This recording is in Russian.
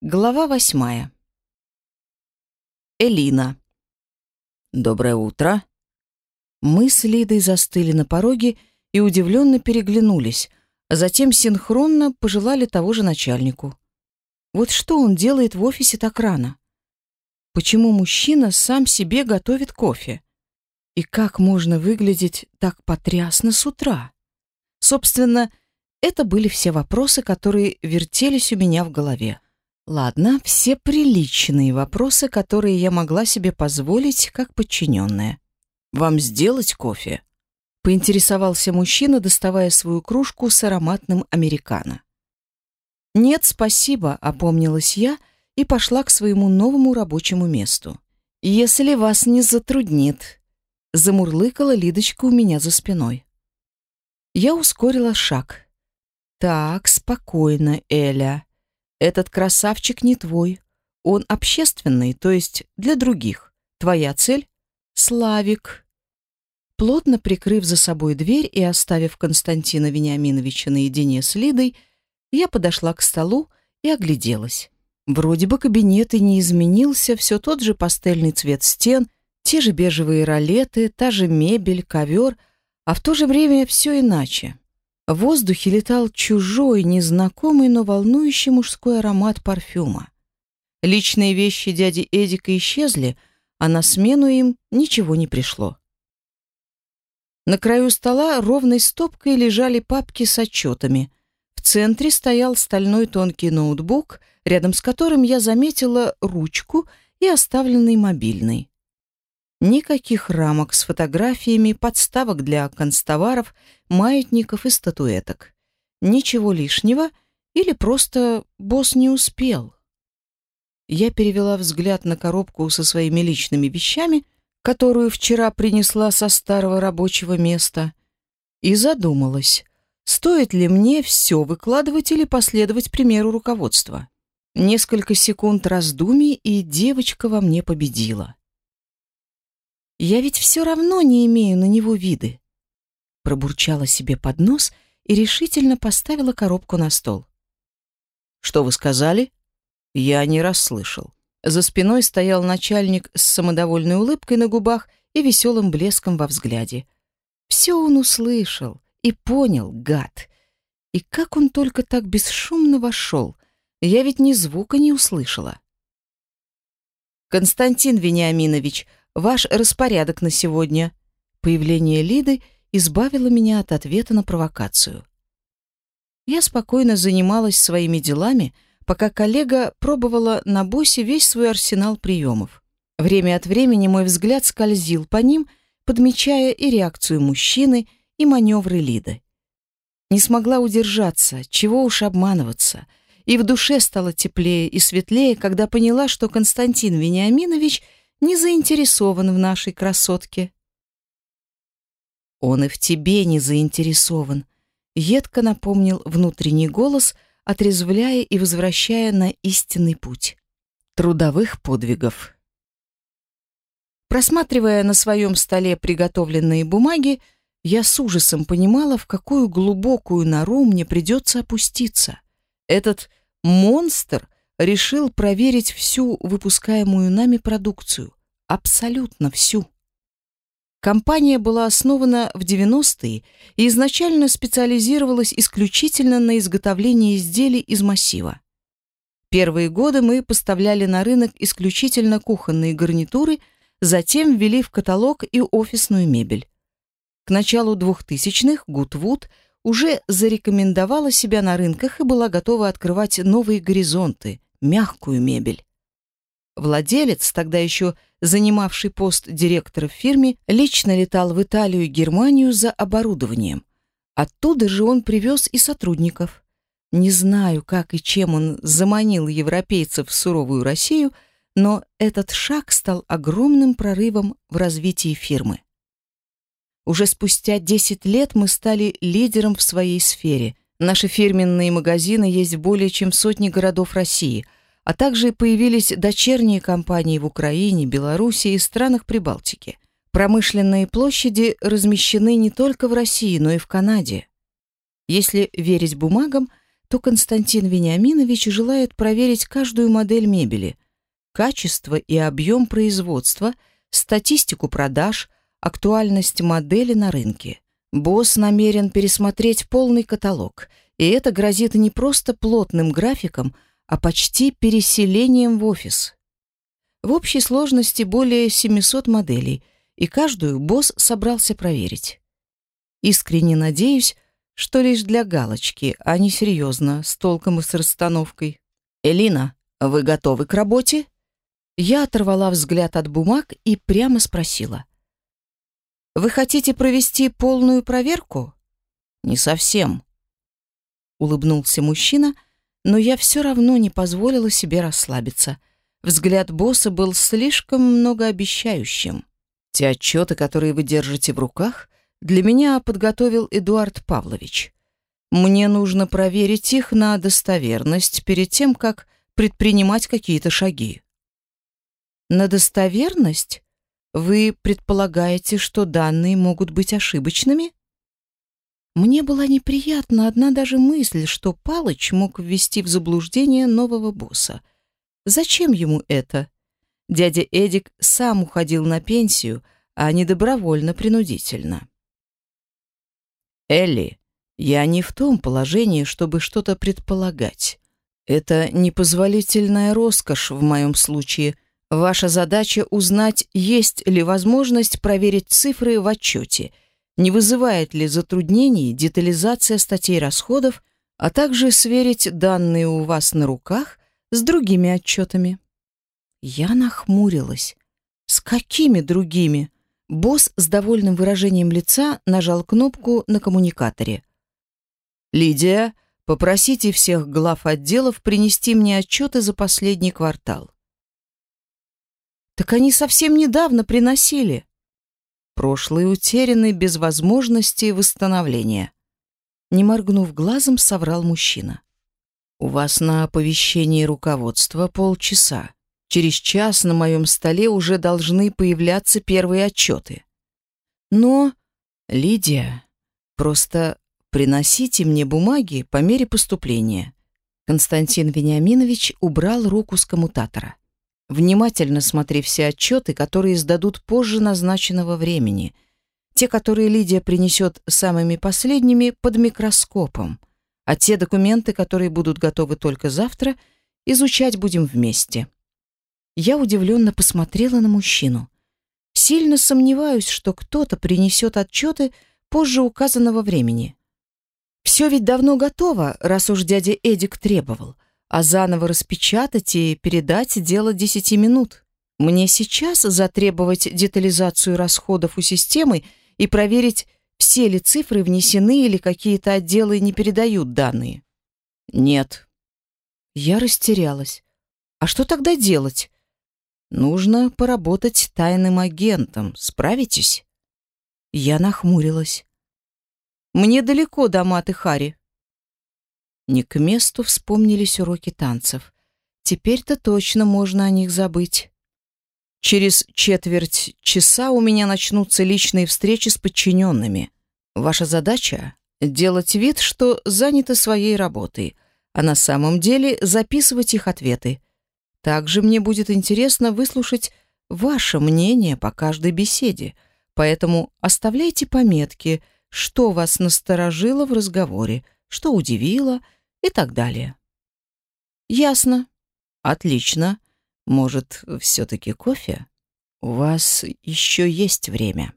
Глава восьмая. Элина. Доброе утро. Мы с Лидой застыли на пороге и удивленно переглянулись, а затем синхронно пожелали того же начальнику. Вот что он делает в офисе так рано? Почему мужчина сам себе готовит кофе? И как можно выглядеть так потрясно с утра? Собственно, это были все вопросы, которые вертелись у меня в голове. Ладно, все приличные вопросы, которые я могла себе позволить как подчиненная. «Вам сделать кофе?» — поинтересовался мужчина, доставая свою кружку с ароматным американо. «Нет, спасибо», — опомнилась я и пошла к своему новому рабочему месту. «Если вас не затруднит», — замурлыкала Лидочка у меня за спиной. Я ускорила шаг. «Так, спокойно, Эля. Этот красавчик не твой. Он общественный, то есть для других. Твоя цель — Славик. Плотно прикрыв за собой дверь и оставив Константина Вениаминовича наедине с Лидой, я подошла к столу и огляделась. Вроде бы кабинет и не изменился, все тот же пастельный цвет стен, те же бежевые ролеты, та же мебель, ковер, а в то же время все иначе. В воздухе летал чужой, незнакомый, но волнующий мужской аромат парфюма. Личные вещи дяди Эдика исчезли, а на смену им ничего не пришло. На краю стола ровной стопкой лежали папки с отчетами. В центре стоял стальной тонкий ноутбук, рядом с которым я заметила ручку и оставленный мобильный. Никаких рамок с фотографиями, подставок для констоваров, маятников и статуэток. Ничего лишнего или просто босс не успел. Я перевела взгляд на коробку со своими личными вещами, которую вчера принесла со старого рабочего места, и задумалась, стоит ли мне все выкладывать или последовать примеру руководства. Несколько секунд раздумий, и девочка во мне победила. Я ведь все равно не имею на него виды. Пробурчала себе под нос и решительно поставила коробку на стол. Что вы сказали? Я не расслышал. За спиной стоял начальник с самодовольной улыбкой на губах и веселым блеском во взгляде. Все он услышал и понял, гад. И как он только так бесшумно вошел. Я ведь ни звука не услышала. Константин Вениаминович, Ваш распорядок на сегодня. Появление Лиды избавило меня от ответа на провокацию. Я спокойно занималась своими делами, пока коллега пробовала на боссе весь свой арсенал приемов. Время от времени мой взгляд скользил по ним, подмечая и реакцию мужчины, и маневры Лиды. Не смогла удержаться, чего уж обманываться, и в душе стало теплее и светлее, когда поняла, что Константин Вениаминович — не заинтересован в нашей красотке. Он и в тебе не заинтересован, едко напомнил внутренний голос, отрезвляя и возвращая на истинный путь трудовых подвигов. Просматривая на своем столе приготовленные бумаги, я с ужасом понимала, в какую глубокую нору мне придется опуститься. Этот монстр решил проверить всю выпускаемую нами продукцию. Абсолютно всю. Компания была основана в 90-е и изначально специализировалась исключительно на изготовлении изделий из массива. Первые годы мы поставляли на рынок исключительно кухонные гарнитуры, затем ввели в каталог и офисную мебель. К началу 2000-х Гудвуд уже зарекомендовала себя на рынках и была готова открывать новые горизонты, мягкую мебель. Владелец, тогда еще занимавший пост директора в фирме, лично летал в Италию и Германию за оборудованием. Оттуда же он привез и сотрудников. Не знаю, как и чем он заманил европейцев в суровую Россию, но этот шаг стал огромным прорывом в развитии фирмы. Уже спустя 10 лет мы стали лидером в своей сфере. Наши фирменные магазины есть более чем в сотне городов России – а также появились дочерние компании в Украине, Беларуси и странах Прибалтики. Промышленные площади размещены не только в России, но и в Канаде. Если верить бумагам, то Константин Вениаминович желает проверить каждую модель мебели, качество и объем производства, статистику продаж, актуальность модели на рынке. Босс намерен пересмотреть полный каталог, и это грозит не просто плотным графиком, а почти переселением в офис. В общей сложности более 700 моделей, и каждую босс собрался проверить. Искренне надеюсь, что лишь для галочки, а не серьезно, с толком и с расстановкой. «Элина, вы готовы к работе?» Я оторвала взгляд от бумаг и прямо спросила. «Вы хотите провести полную проверку?» «Не совсем», — улыбнулся мужчина, но я все равно не позволила себе расслабиться. Взгляд босса был слишком многообещающим. Те отчеты, которые вы держите в руках, для меня подготовил Эдуард Павлович. Мне нужно проверить их на достоверность перед тем, как предпринимать какие-то шаги. На достоверность? Вы предполагаете, что данные могут быть ошибочными? Мне была неприятна одна даже мысль, что Палыч мог ввести в заблуждение нового босса. Зачем ему это? Дядя Эдик сам уходил на пенсию, а не добровольно-принудительно. Элли, я не в том положении, чтобы что-то предполагать. Это непозволительная роскошь в моем случае. Ваша задача узнать, есть ли возможность проверить цифры в отчете, не вызывает ли затруднений детализация статей расходов, а также сверить данные у вас на руках с другими отчетами. Я нахмурилась. С какими другими? Босс с довольным выражением лица нажал кнопку на коммуникаторе. «Лидия, попросите всех глав отделов принести мне отчеты за последний квартал». «Так они совсем недавно приносили». Прошлый утерянный без возможности восстановления. Не моргнув глазом, соврал мужчина. «У вас на оповещении руководства полчаса. Через час на моем столе уже должны появляться первые отчеты. Но, Лидия, просто приносите мне бумаги по мере поступления. Константин Вениаминович убрал руку с коммутатора. Внимательно смотри все отчеты, которые сдадут позже назначенного времени. Те, которые Лидия принесет самыми последними под микроскопом. А те документы, которые будут готовы только завтра, изучать будем вместе. Я удивленно посмотрела на мужчину. Сильно сомневаюсь, что кто-то принесет отчеты позже указанного времени. Все ведь давно готово, раз уж дядя Эдик требовал, а заново распечатать и передать дело десяти минут. Мне сейчас затребовать детализацию расходов у системы и проверить, все ли цифры внесены или какие-то отделы не передают данные. Нет. Я растерялась. А что тогда делать? Нужно поработать тайным агентом. Справитесь? Я нахмурилась. Мне далеко до маты Хари. Не к месту вспомнились уроки танцев. Теперь-то точно можно о них забыть. Через четверть часа у меня начнутся личные встречи с подчиненными. Ваша задача — делать вид, что заняты своей работой, а на самом деле записывать их ответы — также мне будет интересно выслушать ваше мнение по каждой беседе, поэтому оставляйте пометки, что вас насторожило в разговоре, что удивило и так далее. Ясно. Отлично. Может, все-таки кофе? У вас еще есть время.